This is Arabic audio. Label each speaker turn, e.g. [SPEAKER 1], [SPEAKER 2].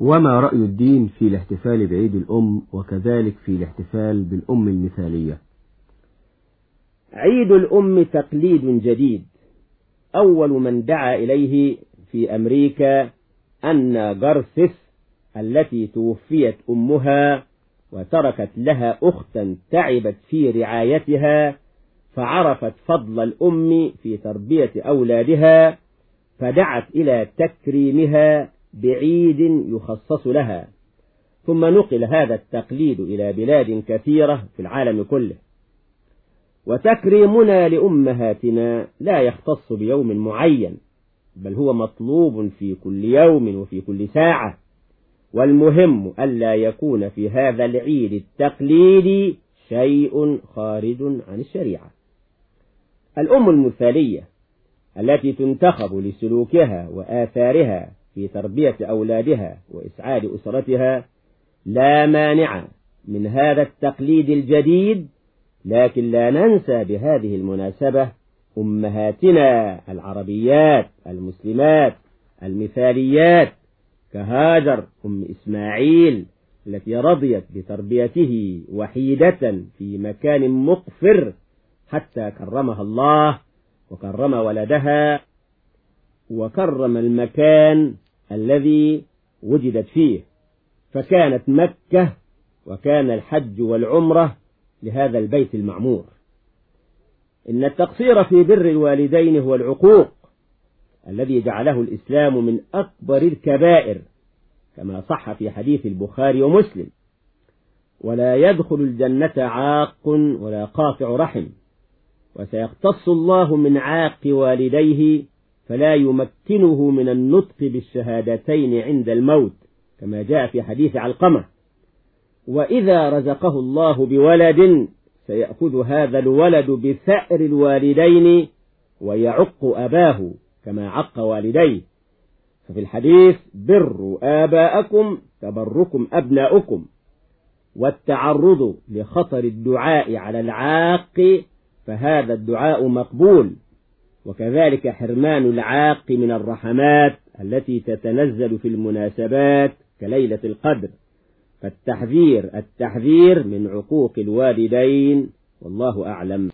[SPEAKER 1] وما رأي الدين في الاحتفال بعيد الأم وكذلك في الاحتفال بالأم المثالية.
[SPEAKER 2] عيد الأم تقليد جديد. أول من دعا إليه في أمريكا أن جارثيس التي توفيت أمها وتركت لها أختا تعبت في رعايتها فعرفت فضل الأم في تربية أولادها فدعت إلى تكريمها بعيد يخصص لها. ثم نقل هذا التقليد إلى بلاد كثيرة في العالم كله. وتكريمنا لأمهاتنا لا يختص بيوم معين بل هو مطلوب في كل يوم وفي كل ساعة. والمهم ألا يكون في هذا العيد التقليدي شيء خارج عن الشريعة. الأم المثالية التي تنتخب لسلوكها وآثارها في تربية أولادها وإسعاد أسرتها لا مانع من هذا التقليد الجديد لكن لا ننسى بهذه المناسبة أمهاتنا العربيات المسلمات المثاليات كهاجر أم إسماعيل التي رضيت بتربيته وحيدة في مكان مقفر حتى كرمها الله وكرم ولدها وكرم المكان الذي وجدت فيه فكانت مكة وكان الحج والعمرة لهذا البيت المعمور. إن التقصير في بر الوالدين هو العقوق الذي جعله الإسلام من أكبر الكبائر كما صح في حديث البخاري ومسلم. ولا يدخل الجنة عاق ولا قاطع رحم وسيقتص الله من عاق والديه فلا يمكنه من النطق بالشهادتين عند الموت كما جاء في حديث علقمة. وإذا رزقه الله بولد سيأخذ هذا الولد بثأر الوالدين ويعق أباه كما عق والديه. ففي الحديث بروا آباءكم تبركم أبناؤكم. والتعرض لخطر الدعاء على العاق فهذا الدعاء مقبول. وكذلك حرمان العاق من الرحمات التي تتنزل في المناسبات كليلة القدر. فالتحذير التحذير من عقوق الوالدين والله أعلم.